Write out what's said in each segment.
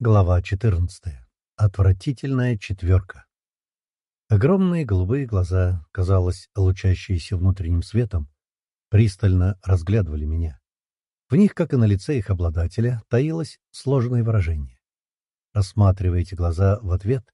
Глава 14. Отвратительная четверка. Огромные голубые глаза, казалось, лучащиеся внутренним светом, пристально разглядывали меня. В них, как и на лице их обладателя, таилось сложное выражение. Рассматривая эти глаза в ответ,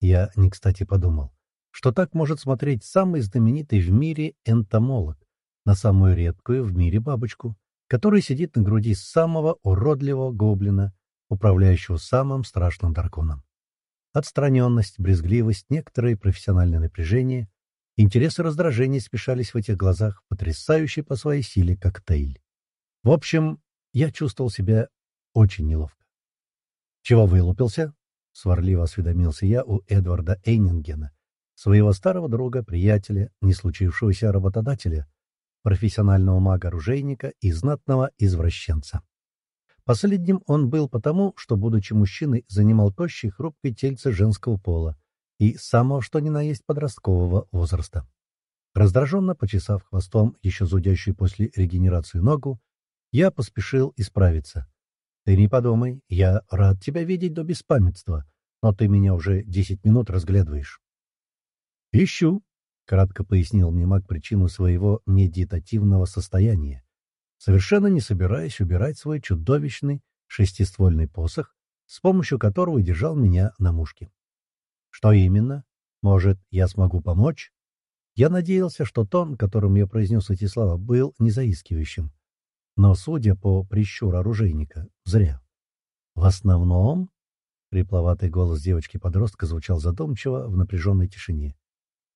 я не кстати подумал, что так может смотреть самый знаменитый в мире энтомолог на самую редкую в мире бабочку, которая сидит на груди самого уродливого гоблина — управляющего самым страшным драконом. Отстраненность, брезгливость, некоторое профессиональное напряжение, интерес и раздражение смешались в этих глазах, потрясающий по своей силе коктейль. В общем, я чувствовал себя очень неловко. «Чего вылупился?» — сварливо осведомился я у Эдварда Эйнингена, своего старого друга, приятеля, не случившегося работодателя, профессионального мага-оружейника и знатного извращенца. Последним он был потому, что, будучи мужчиной, занимал тощее хрупкое тельце женского пола и самого что ни на есть подросткового возраста. Раздраженно почесав хвостом еще зудящую после регенерации ногу, я поспешил исправиться. «Ты не подумай, я рад тебя видеть до беспамятства, но ты меня уже десять минут разглядываешь». «Ищу», — кратко пояснил мне маг причину своего медитативного состояния совершенно не собираясь убирать свой чудовищный шестиствольный посох, с помощью которого держал меня на мушке. Что именно? Может, я смогу помочь? Я надеялся, что тон, которым я произнес эти слова, был незаискивающим. Но, судя по прищуру оружейника, зря. В основном... Хрипловатый голос девочки-подростка звучал задумчиво в напряженной тишине.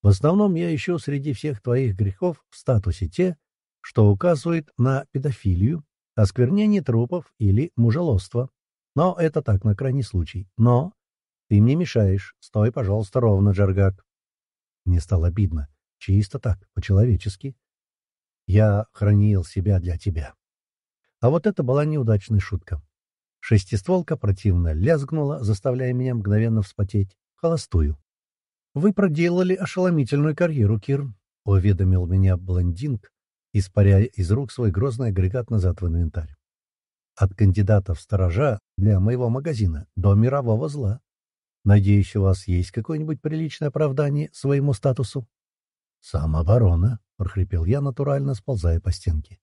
В основном я ищу среди всех твоих грехов в статусе те, что указывает на педофилию, осквернение трупов или мужеловство. Но это так, на крайний случай. Но ты мне мешаешь. Стой, пожалуйста, ровно, Джаргак. Мне стало обидно. Чисто так, по-человечески. Я хранил себя для тебя. А вот это была неудачная шутка. Шестистволка противно лязгнула, заставляя меня мгновенно вспотеть. Холостую. «Вы проделали ошеломительную карьеру, Кир», — уведомил меня блондинг, испаряя из рук свой грозный агрегат назад в инвентарь. От кандидата в сторожа для моего магазина до мирового зла. Надеюсь, у вас есть какое-нибудь приличное оправдание своему статусу? «Самооборона», — прохрипел я, натурально сползая по стенке.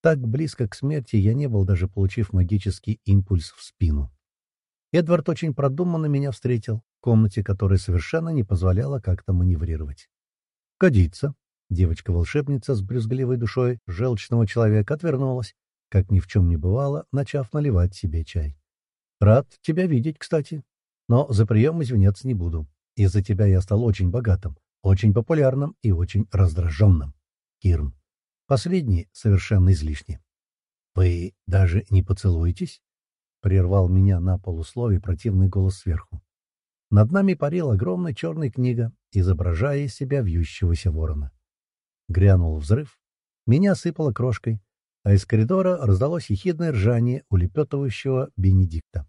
Так близко к смерти я не был, даже получив магический импульс в спину. Эдвард очень продуманно меня встретил, в комнате, которая совершенно не позволяла как-то маневрировать. «Годится», Девочка-волшебница с брюзгливой душой желчного человека отвернулась, как ни в чем не бывало, начав наливать себе чай. «Рад тебя видеть, кстати. Но за прием извиняться не буду. Из-за тебя я стал очень богатым, очень популярным и очень раздраженным. Кирн. Последнее совершенно излишне. «Вы даже не поцелуетесь?» — прервал меня на полусловие противный голос сверху. Над нами парила огромная черная книга, изображая из себя вьющегося ворона. Грянул взрыв, меня сыпало крошкой, а из коридора раздалось ехидное ржание улепетывающего Бенедикта.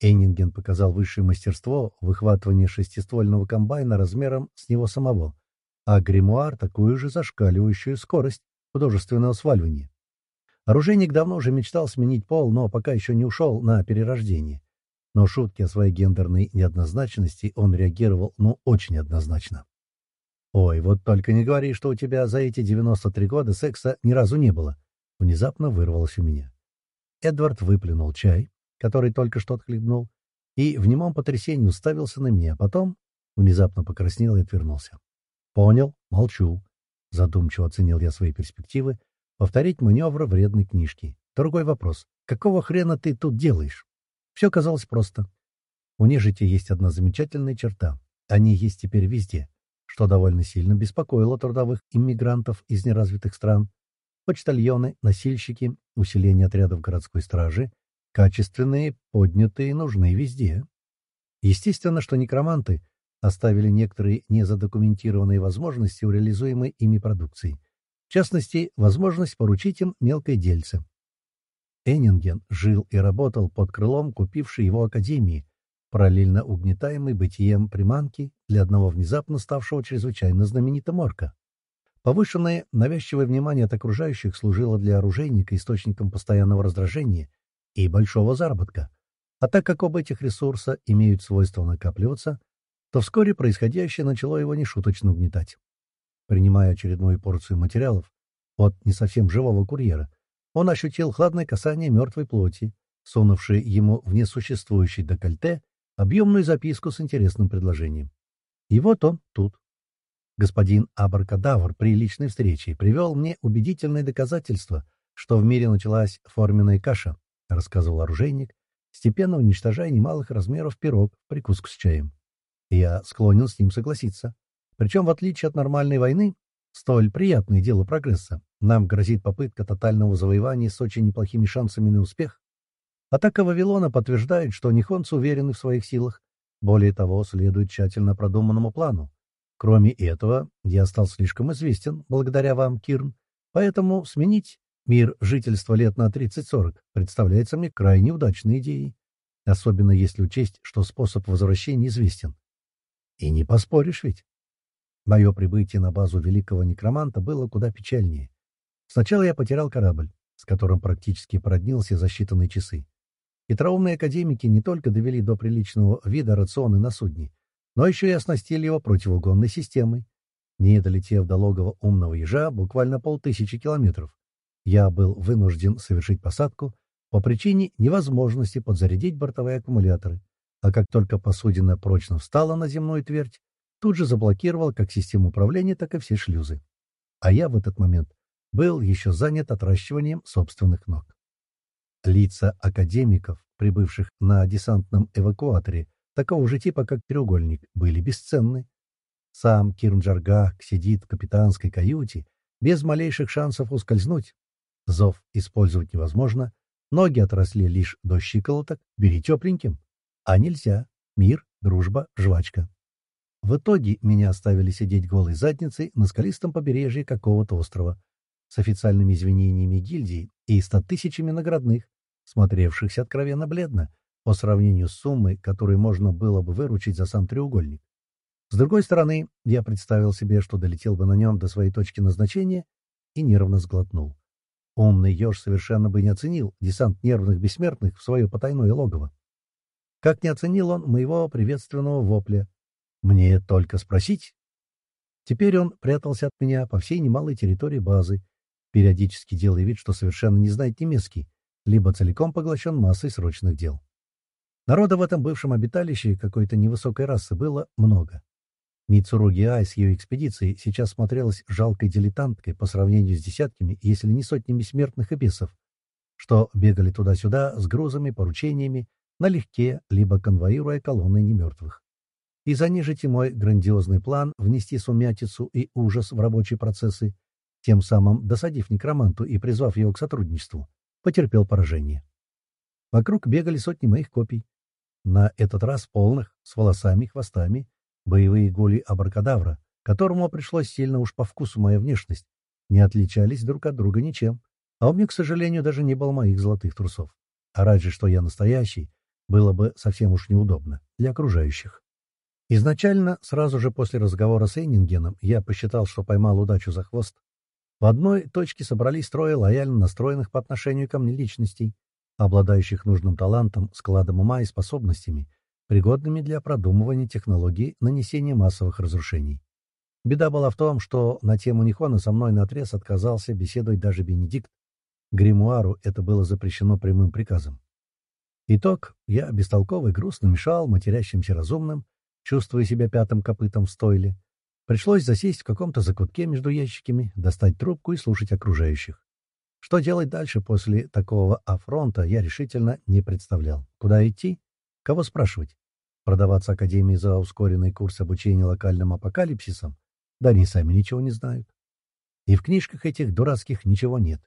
Эйнинген показал высшее мастерство выхватывания шестиствольного комбайна размером с него самого, а гримуар — такую же зашкаливающую скорость художественного сваливания. Оружейник давно уже мечтал сменить пол, но пока еще не ушел на перерождение. Но шутки о своей гендерной неоднозначности он реагировал, ну, очень однозначно. «Ой, вот только не говори, что у тебя за эти 93 года секса ни разу не было!» Внезапно вырвалось у меня. Эдвард выплюнул чай, который только что отхлебнул, и в немом потрясении уставился на меня, потом внезапно покраснел и отвернулся. «Понял, молчу», — задумчиво оценил я свои перспективы, повторить маневр вредной книжки. Другой вопрос. Какого хрена ты тут делаешь? Все казалось просто. У нежити есть одна замечательная черта. Они есть теперь везде что довольно сильно беспокоило трудовых иммигрантов из неразвитых стран. Почтальоны, носильщики, усиление отрядов городской стражи, качественные, поднятые, нужны везде. Естественно, что некроманты оставили некоторые незадокументированные возможности у реализуемой ими продукции. В частности, возможность поручить им мелкое дельце. Эннинген жил и работал под крылом купившей его академии, параллельно угнетаемый бытием приманки для одного внезапно ставшего чрезвычайно знаменитым орка. Повышенное навязчивое внимание от окружающих служило для оружейника источником постоянного раздражения и большого заработка. А так как оба этих ресурса имеют свойство накапливаться, то вскоре происходящее начало его нешуточно угнетать. Принимая очередную порцию материалов от не совсем живого курьера, он ощутил хладное касание мертвой плоти, сунувшей ему в несуществующий декольте объемную записку с интересным предложением. И вот он тут. Господин Абаркадавр при личной встрече привел мне убедительное доказательство, что в мире началась форменная каша, рассказывал оружейник, степенно уничтожая немалых размеров пирог в прикуску с чаем. Я склонен с ним согласиться. Причем, в отличие от нормальной войны, столь приятное дело прогресса, нам грозит попытка тотального завоевания с очень неплохими шансами на успех. Атака Вавилона подтверждает, что нихонцы уверены в своих силах. Более того, следует тщательно продуманному плану. Кроме этого, я стал слишком известен, благодаря вам, Кирн, поэтому сменить Мир жительства лет на 30-40 представляется мне крайне удачной идеей, особенно если учесть, что способ возвращения известен. И не поспоришь ведь. Мое прибытие на базу великого некроманта было куда печальнее. Сначала я потерял корабль, с которым практически породнился за считанные часы. Хитроумные академики не только довели до приличного вида рационы на судне, но еще и оснастили его противоугонной системой. Не долетев до логова умного ежа буквально полтысячи километров, я был вынужден совершить посадку по причине невозможности подзарядить бортовые аккумуляторы, а как только посудина прочно встала на земную твердь, тут же заблокировал как систему управления, так и все шлюзы. А я в этот момент был еще занят отращиванием собственных ног. Лица академиков, прибывших на десантном эвакуаторе, такого же типа, как треугольник, были бесценны. Сам Кирнджаргак сидит в капитанской каюте, без малейших шансов ускользнуть, Зов использовать невозможно, ноги отросли лишь до щиколоток, бери тепленьким. А нельзя. Мир, дружба, жвачка. В итоге меня оставили сидеть голой задницей на скалистом побережье какого-то острова с официальными извинениями гильдии и ста тысячами наградных, смотревшихся откровенно бледно по сравнению с суммой, которую можно было бы выручить за сам треугольник. С другой стороны, я представил себе, что долетел бы на нем до своей точки назначения и нервно сглотнул. Умный еж совершенно бы не оценил десант нервных бессмертных в свое потайное логово. Как не оценил он моего приветственного вопля. Мне только спросить. Теперь он прятался от меня по всей немалой территории базы, периодически делая вид, что совершенно не знает немецкий, либо целиком поглощен массой срочных дел. Народа в этом бывшем обиталище какой-то невысокой расы было много. Мицуруги Ай с ее экспедицией сейчас смотрелась жалкой дилетанткой по сравнению с десятками, если не сотнями смертных и бесов, что бегали туда-сюда с грузами, поручениями, налегке, либо конвоируя колонной немертвых. И за мой грандиозный план внести сумятицу и ужас в рабочие процессы, тем самым досадив некроманту и призвав его к сотрудничеству, потерпел поражение. Вокруг бегали сотни моих копий. На этот раз полных, с волосами, хвостами, Боевые голи абракадавра, которому пришлось сильно уж по вкусу моя внешность, не отличались друг от друга ничем. А у меня, к сожалению, даже не было моих золотых трусов. А раньше, что я настоящий, было бы совсем уж неудобно для окружающих. Изначально, сразу же после разговора с Эйнингеном, я посчитал, что поймал удачу за хвост. В одной точке собрались трое лояльно настроенных по отношению ко мне личностей, обладающих нужным талантом, складом ума и способностями, пригодными для продумывания технологий нанесения массовых разрушений. Беда была в том, что на тему Нихона со мной наотрез отказался беседовать даже Бенедикт. Гримуару это было запрещено прямым приказом. Итог. Я бестолково и грустно мешал матерящимся разумным, чувствуя себя пятым копытом в стойле. Пришлось засесть в каком-то закутке между ящиками, достать трубку и слушать окружающих. Что делать дальше после такого афронта, я решительно не представлял. Куда идти? Кого спрашивать? Продаваться Академии за ускоренный курс обучения локальным апокалипсисом? Да они сами ничего не знают. И в книжках этих дурацких ничего нет.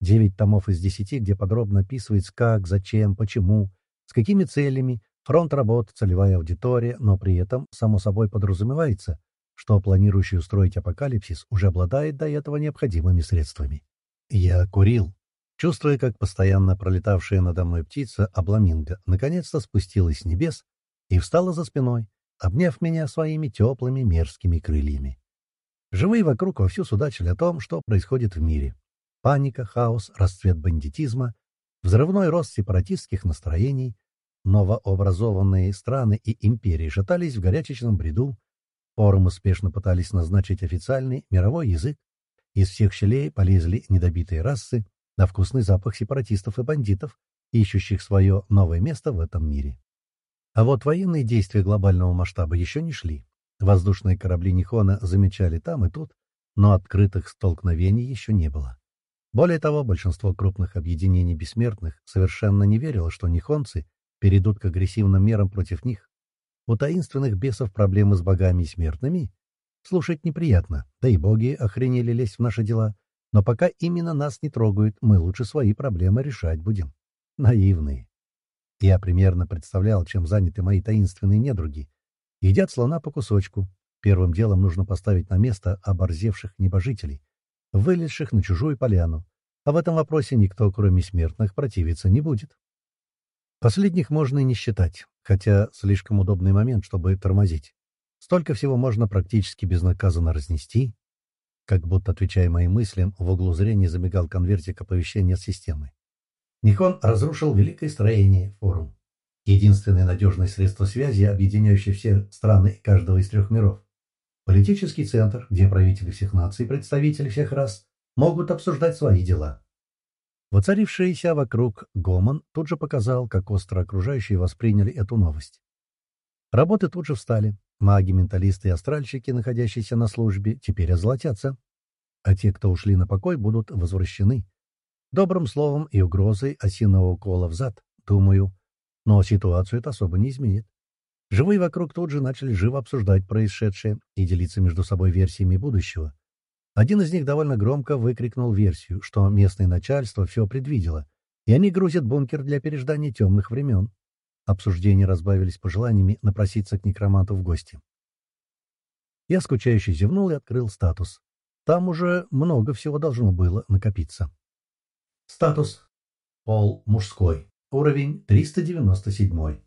Девять томов из десяти, где подробно описывается как, зачем, почему, с какими целями, фронт работ, целевая аудитория, но при этом, само собой, подразумевается, что планирующий устроить апокалипсис уже обладает до этого необходимыми средствами. Я курил, чувствуя, как постоянно пролетавшая надо мной птица, обламинго, наконец-то спустилась с небес и встала за спиной, обняв меня своими теплыми мерзкими крыльями. Живые вокруг вовсю судачили о том, что происходит в мире. Паника, хаос, расцвет бандитизма, взрывной рост сепаратистских настроений, новообразованные страны и империи шатались в горячечном бреду, форум успешно пытались назначить официальный мировой язык, из всех щелей полезли недобитые расы, на вкусный запах сепаратистов и бандитов, ищущих свое новое место в этом мире. А вот военные действия глобального масштаба еще не шли. Воздушные корабли Нихона замечали там и тут, но открытых столкновений еще не было. Более того, большинство крупных объединений бессмертных совершенно не верило, что нихонцы перейдут к агрессивным мерам против них. У таинственных бесов проблемы с богами и смертными? Слушать неприятно, да и боги охренели лезть в наши дела. Но пока именно нас не трогают, мы лучше свои проблемы решать будем. Наивные. Я примерно представлял, чем заняты мои таинственные недруги. Едят слона по кусочку. Первым делом нужно поставить на место оборзевших небожителей, вылезших на чужую поляну. А в этом вопросе никто, кроме смертных, противиться не будет. Последних можно и не считать, хотя слишком удобный момент, чтобы тормозить. Столько всего можно практически безнаказанно разнести. Как будто, отвечая моим мыслям, в углу зрения замигал конвертик оповещения системы. Никон разрушил великое строение, форум. Единственное надежное средство связи, объединяющее все страны каждого из трех миров. Политический центр, где правители всех наций, представители всех рас, могут обсуждать свои дела. Воцарившийся вокруг гомон тут же показал, как остро окружающие восприняли эту новость. Работы тут же встали. Маги, менталисты и астральщики, находящиеся на службе, теперь озолотятся. А те, кто ушли на покой, будут возвращены. Добрым словом и угрозой осиного укола в зад, думаю. Но ситуацию это особо не изменит. Живые вокруг тут же начали живо обсуждать происшедшее и делиться между собой версиями будущего. Один из них довольно громко выкрикнул версию, что местное начальство все предвидело, и они грузят бункер для переждания темных времен. Обсуждения разбавились пожеланиями напроситься к некроманту в гости. Я скучающе зевнул и открыл статус. Там уже много всего должно было накопиться. Статус. Пол мужской. Уровень 397.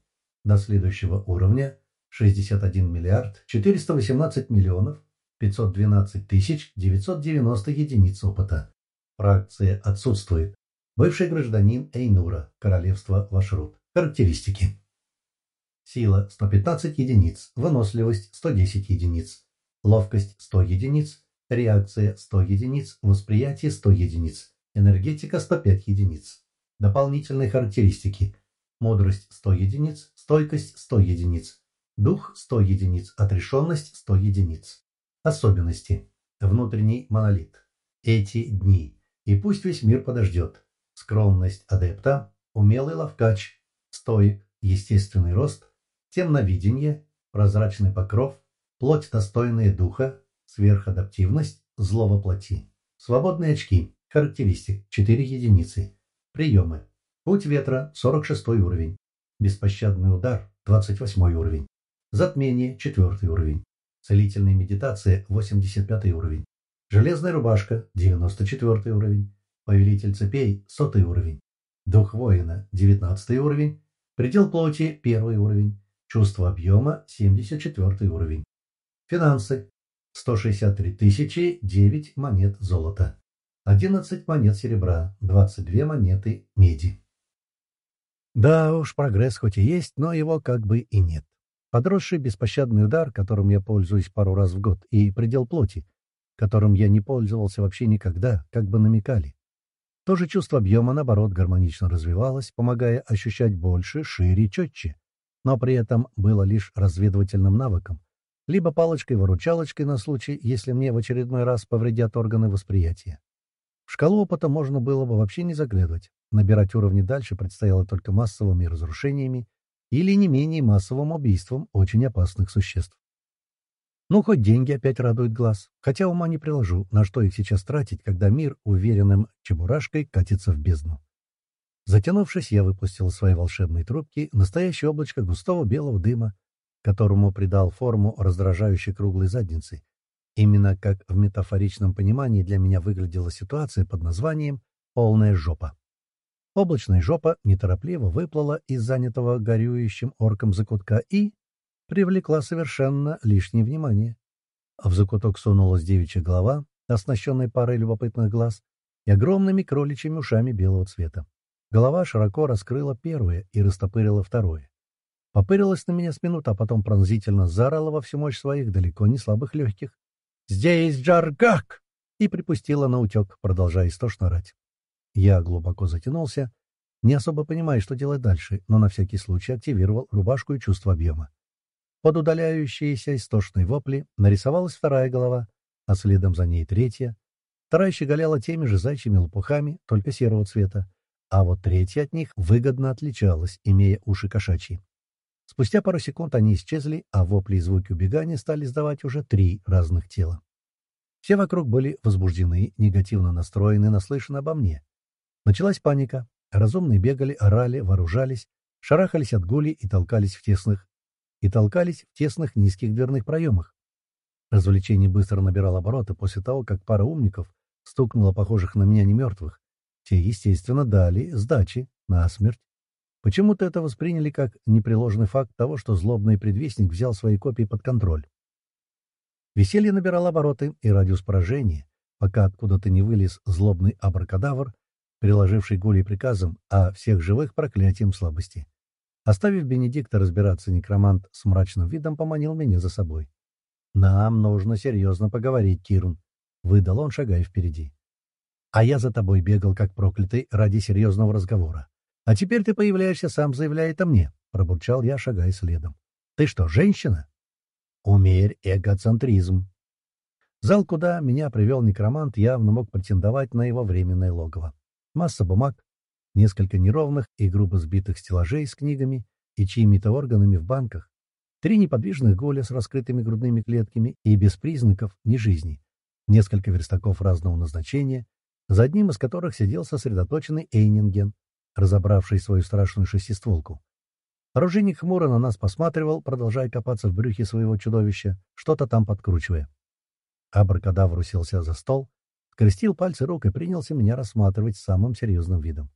До следующего уровня 61 миллиард 418 миллионов 512 тысяч 990 единиц опыта. Фракция отсутствует. Бывший гражданин Эйнура, королевство Вашрут. Характеристики. Сила 115 единиц, выносливость 110 единиц, ловкость 100 единиц, реакция 100 единиц, восприятие 100 единиц, энергетика 105 единиц. Дополнительные характеристики. Мудрость 100 единиц, стойкость 100 единиц, дух 100 единиц, отрешенность 100 единиц. Особенности. Внутренний монолит. Эти дни. И пусть весь мир подождет. Скромность адепта, умелый ловкач, стоик, естественный рост, темновидение, прозрачный покров, плоть достойная духа, сверхадаптивность, зло воплоти. Свободные очки. Характеристик. 4 единицы. Приемы. Путь ветра. 46 уровень. Беспощадный удар. 28 уровень. Затмение. 4 уровень. Целительная медитация. 85 уровень. Железная рубашка. 94 уровень. Повелитель цепей. 100 уровень. Дух воина. 19 уровень. Предел плоти. 1 уровень. Чувство объема. 74 уровень. Финансы. 163 тысячи 9 монет золота. 11 монет серебра, 22 монеты меди. Да уж, прогресс хоть и есть, но его как бы и нет. Подросший беспощадный удар, которым я пользуюсь пару раз в год, и предел плоти, которым я не пользовался вообще никогда, как бы намекали. То же чувство объема, наоборот, гармонично развивалось, помогая ощущать больше, шире четче, но при этом было лишь разведывательным навыком, либо палочкой-выручалочкой на случай, если мне в очередной раз повредят органы восприятия. В шкалу опыта можно было бы вообще не заглядывать. Набирать уровни дальше предстояло только массовыми разрушениями или не менее массовым убийством очень опасных существ. Ну, хоть деньги опять радуют глаз, хотя ума не приложу, на что их сейчас тратить, когда мир уверенным чебурашкой катится в бездну. Затянувшись, я выпустил свои волшебные трубки, настоящее облачко густого белого дыма, которому придал форму раздражающей круглой задницы, Именно как в метафоричном понимании для меня выглядела ситуация под названием «полная жопа». Облачная жопа неторопливо выплыла из занятого горюющим орком закутка и привлекла совершенно лишнее внимание. В закуток сунулась девичья голова, оснащенная парой любопытных глаз и огромными кроличьими ушами белого цвета. Голова широко раскрыла первое и растопырила второе. Попырилась на меня с минуты, а потом пронзительно заорала во всю мощь своих далеко не слабых легких. «Здесь Джаргак!» и припустила на утек, продолжая истошно орать. Я глубоко затянулся, не особо понимая, что делать дальше, но на всякий случай активировал рубашку и чувство объема. Под удаляющиеся истошные вопли нарисовалась вторая голова, а следом за ней третья. Вторая щеголяла теми же зайчьими лопухами, только серого цвета, а вот третья от них выгодно отличалась, имея уши кошачьи. Спустя пару секунд они исчезли, а вопли и звуки убегания стали издавать уже три разных тела. Все вокруг были возбуждены, негативно настроены, наслышаны обо мне. Началась паника. Разумные бегали, орали, вооружались, шарахались от гулей и толкались в тесных и толкались в тесных низких дверных проемах. Развлечение быстро набирало обороты после того, как пара умников стукнула похожих на меня немертвых. Те, естественно, дали сдачи на смерть. Почему-то это восприняли как непреложный факт того, что злобный предвестник взял свои копии под контроль. Веселье набирало обороты, и радиус поражения, пока откуда-то не вылез злобный абракадавр, приложивший Гулей приказом, а всех живых проклятием слабости. Оставив Бенедикта разбираться, некромант с мрачным видом поманил меня за собой. «Нам нужно серьезно поговорить, Кирн», — выдал он, шагая впереди. «А я за тобой бегал, как проклятый, ради серьезного разговора. А теперь ты появляешься, сам заявляет о мне», — пробурчал я, шагая следом. «Ты что, женщина?» «Умерь эгоцентризм». Зал, куда меня привел некромант, явно мог претендовать на его временное логово. Масса бумаг, несколько неровных и грубо сбитых стеллажей с книгами и чьими-то органами в банках, три неподвижных голя с раскрытыми грудными клетками и без признаков ни жизни, несколько верстаков разного назначения, за одним из которых сидел сосредоточенный Эйнинген, разобравший свою страшную шестистволку. Оружейник хмуро на нас посматривал, продолжая копаться в брюхе своего чудовища, что-то там подкручивая. Абракадавр уселся за стол, скрестил пальцы рук и принялся меня рассматривать самым серьезным видом.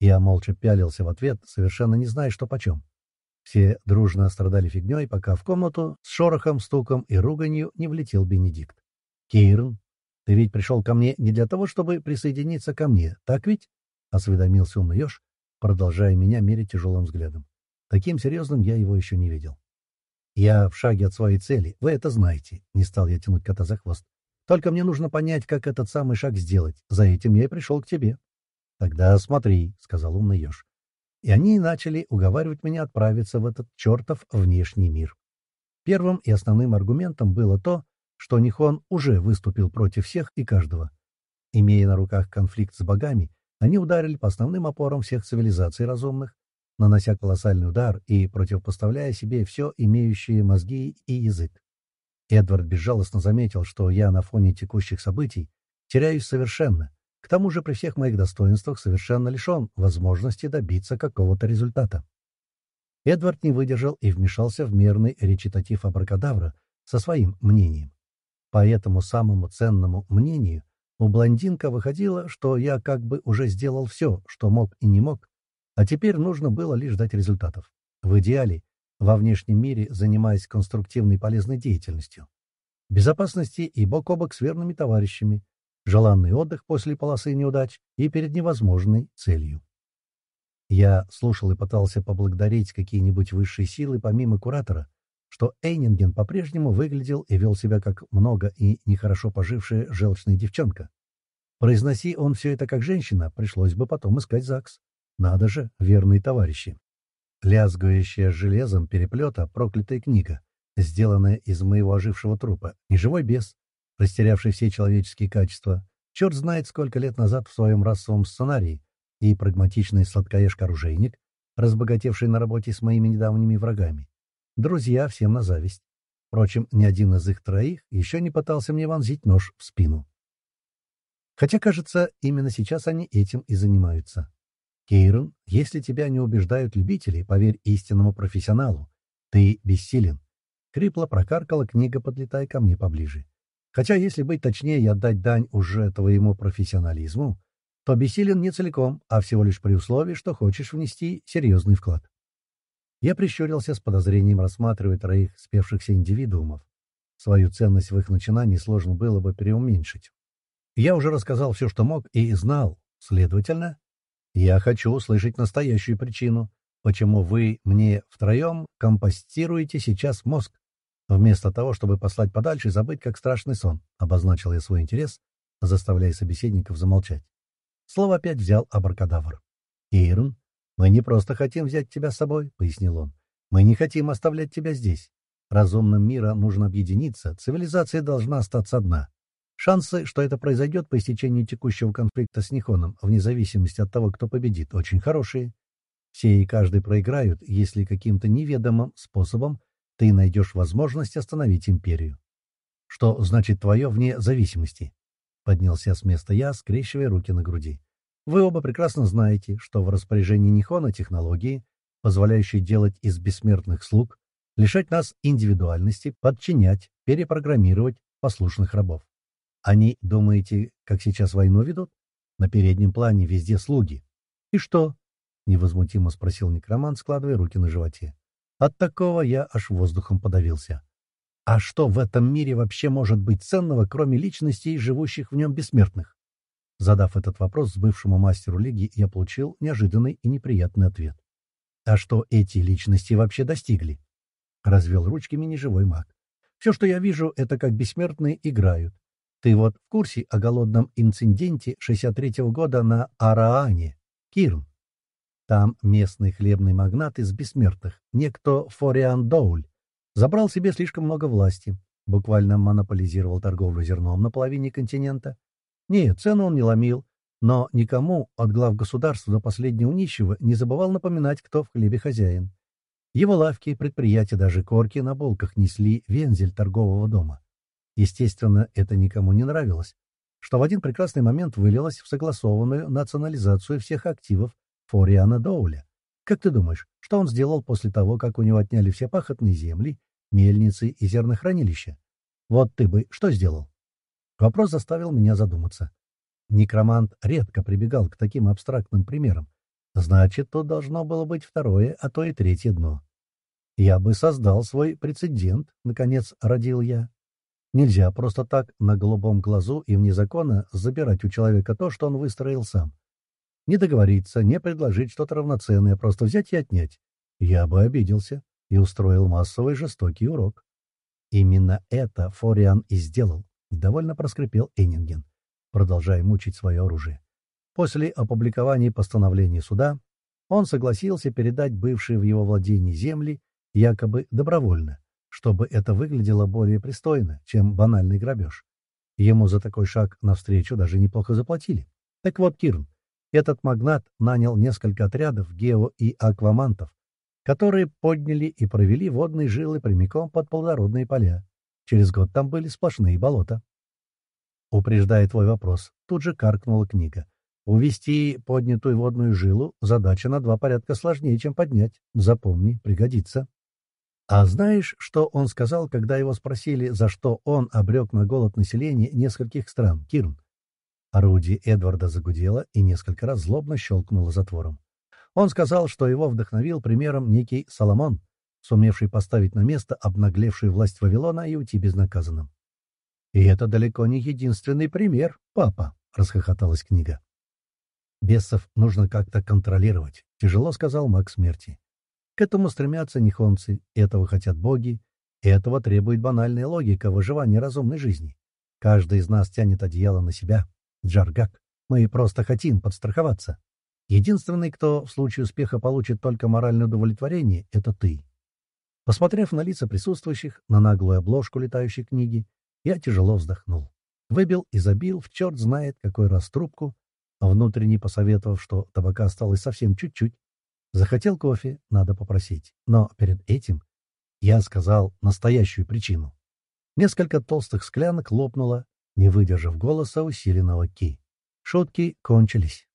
Я молча пялился в ответ, совершенно не зная, что почем. Все дружно страдали фигней, пока в комнату с шорохом, стуком и руганью не влетел Бенедикт. «Кирн, ты ведь пришел ко мне не для того, чтобы присоединиться ко мне, так ведь?» — осведомился умный еж, продолжая меня мерить тяжелым взглядом. Таким серьезным я его еще не видел. «Я в шаге от своей цели, вы это знаете», — не стал я тянуть кота за хвост. Только мне нужно понять, как этот самый шаг сделать. За этим я и пришел к тебе. — Тогда смотри, — сказал умный еж. И они начали уговаривать меня отправиться в этот чертов внешний мир. Первым и основным аргументом было то, что Нихон уже выступил против всех и каждого. Имея на руках конфликт с богами, они ударили по основным опорам всех цивилизаций разумных, нанося колоссальный удар и противопоставляя себе все имеющие мозги и язык. Эдвард безжалостно заметил, что я на фоне текущих событий теряюсь совершенно. К тому же при всех моих достоинствах совершенно лишен возможности добиться какого-то результата. Эдвард не выдержал и вмешался в мерный речитатив абракадавра со своим мнением. По этому самому ценному мнению у блондинка выходило, что я как бы уже сделал все, что мог и не мог, а теперь нужно было лишь дать результатов. В идеале во внешнем мире, занимаясь конструктивной полезной деятельностью. Безопасности и бок о бок с верными товарищами, желанный отдых после полосы неудач и перед невозможной целью. Я слушал и пытался поблагодарить какие-нибудь высшие силы помимо куратора, что Эйнинген по-прежнему выглядел и вел себя как много и нехорошо пожившая желчная девчонка. Произноси он все это как женщина, пришлось бы потом искать ЗАГС. Надо же, верные товарищи. Лязгающая железом переплета проклятая книга, сделанная из моего ожившего трупа, неживой бес, растерявший все человеческие качества, черт знает сколько лет назад в своем расовом сценарии, и прагматичный сладкоежка-оружейник, разбогатевший на работе с моими недавними врагами. Друзья всем на зависть. Впрочем, ни один из их троих еще не пытался мне вонзить нож в спину. Хотя, кажется, именно сейчас они этим и занимаются. Кейрон, если тебя не убеждают любители, поверь истинному профессионалу. Ты бессилен. Крипло прокаркала книга, подлетая ко мне поближе. Хотя, если быть точнее и отдать дань уже твоему профессионализму, то бессилен не целиком, а всего лишь при условии, что хочешь внести серьезный вклад. Я прищурился с подозрением, рассматривая троих спевшихся индивидуумов. Свою ценность в их начинании сложно было бы переуменьшить. Я уже рассказал все, что мог, и знал, следовательно, Я хочу услышать настоящую причину, почему вы мне втроем компостируете сейчас мозг, вместо того, чтобы послать подальше и забыть, как страшный сон, — обозначил я свой интерес, заставляя собеседников замолчать. Слово опять взял абракадавр. «Ирн, мы не просто хотим взять тебя с собой», — пояснил он. «Мы не хотим оставлять тебя здесь. Разумным мира нужно объединиться, цивилизация должна остаться одна. Шансы, что это произойдет по истечении текущего конфликта с Нихоном, вне зависимости от того, кто победит, очень хорошие. Все и каждый проиграют, если каким-то неведомым способом ты найдешь возможность остановить империю. Что значит твое вне зависимости? Поднялся с места я, скрещивая руки на груди. Вы оба прекрасно знаете, что в распоряжении Нихона технологии, позволяющие делать из бессмертных слуг, лишать нас индивидуальности, подчинять, перепрограммировать послушных рабов. Они, думаете, как сейчас войну ведут? На переднем плане везде слуги. И что? Невозмутимо спросил некромант, складывая руки на животе. От такого я аж воздухом подавился. А что в этом мире вообще может быть ценного, кроме личностей, живущих в нем бессмертных? Задав этот вопрос бывшему мастеру лиги, я получил неожиданный и неприятный ответ. А что эти личности вообще достигли? Развел ручками неживой маг. Все, что я вижу, это как бессмертные играют, ты вот в курсе о голодном инциденте 63-го года на Араане, Кирн? Там местный хлебный магнат из бессмертных, некто Фориан Доуль, забрал себе слишком много власти, буквально монополизировал торговлю зерном на половине континента. Нет, цену он не ломил, но никому от глав государства до последнего нищего не забывал напоминать, кто в хлебе хозяин. Его лавки, предприятия, даже корки на полках несли вензель торгового дома. Естественно, это никому не нравилось, что в один прекрасный момент вылилось в согласованную национализацию всех активов Фориана Доуля. Как ты думаешь, что он сделал после того, как у него отняли все пахотные земли, мельницы и зернохранилища? Вот ты бы что сделал? Вопрос заставил меня задуматься. Некромант редко прибегал к таким абстрактным примерам. Значит, тут должно было быть второе, а то и третье дно. Я бы создал свой прецедент, наконец родил я. Нельзя просто так на голубом глазу и вне закона забирать у человека то, что он выстроил сам. Не договориться, не предложить что-то равноценное, просто взять и отнять. Я бы обиделся и устроил массовый жестокий урок. Именно это Фориан и сделал, недовольно проскрипел Эннинген, продолжая мучить свое оружие. После опубликования постановления суда он согласился передать бывшие в его владении земли якобы добровольно, чтобы это выглядело более пристойно, чем банальный грабеж. Ему за такой шаг навстречу даже неплохо заплатили. Так вот, Кирн, этот магнат нанял несколько отрядов гео- и аквамантов, которые подняли и провели водные жилы прямиком под плодородные поля. Через год там были сплошные болота. Упреждая твой вопрос, тут же каркнула книга. Увести поднятую водную жилу — задача на два порядка сложнее, чем поднять. Запомни, пригодится. А знаешь, что он сказал, когда его спросили, за что он обрек на голод населения нескольких стран, Кирн? Орудие Эдварда загудело и несколько раз злобно щелкнуло затвором. Он сказал, что его вдохновил примером некий Соломон, сумевший поставить на место обнаглевшую власть Вавилона и уйти безнаказанным. «И это далеко не единственный пример, папа», — расхохоталась книга. «Бесов нужно как-то контролировать», — тяжело сказал маг смерти. К этому стремятся нихонцы, этого хотят боги, этого требует банальная логика выживания разумной жизни. Каждый из нас тянет одеяло на себя. Джаргак, мы просто хотим подстраховаться. Единственный, кто в случае успеха получит только моральное удовлетворение, — это ты. Посмотрев на лица присутствующих, на наглую обложку летающей книги, я тяжело вздохнул. Выбил и забил в черт знает какой раз трубку, внутренне посоветовав, что табака осталось совсем чуть-чуть, Захотел кофе, надо попросить. Но перед этим я сказал настоящую причину. Несколько толстых склянок лопнуло, не выдержав голоса усиленного ки. Шутки кончились.